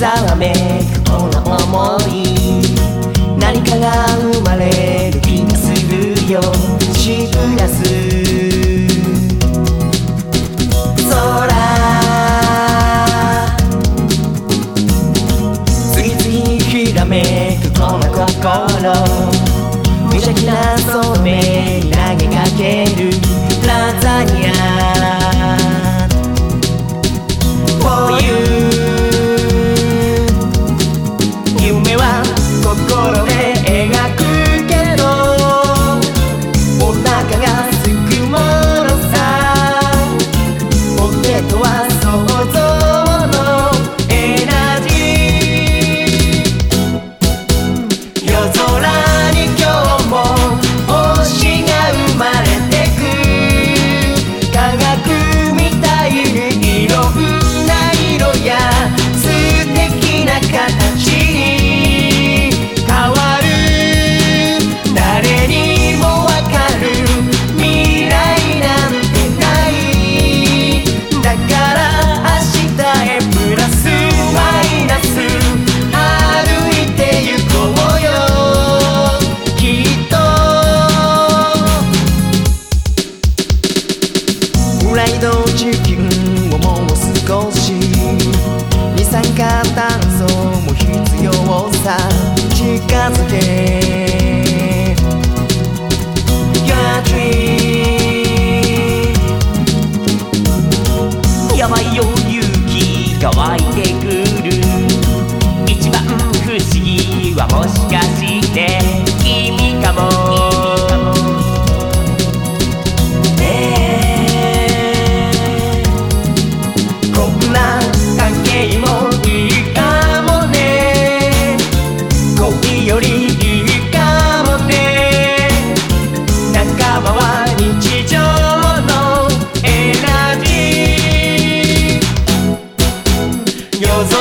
ざわめくこの想い何かが生まれる気がするよ。しグらす。空。次々ひらめくこの心。無邪気なその目に投げかける。ライドチキンをもう少し二酸化炭素も必要さ近づけ。湧やばいよ勇気乾いてくる。一番不思議はもしかして君かも。Eu.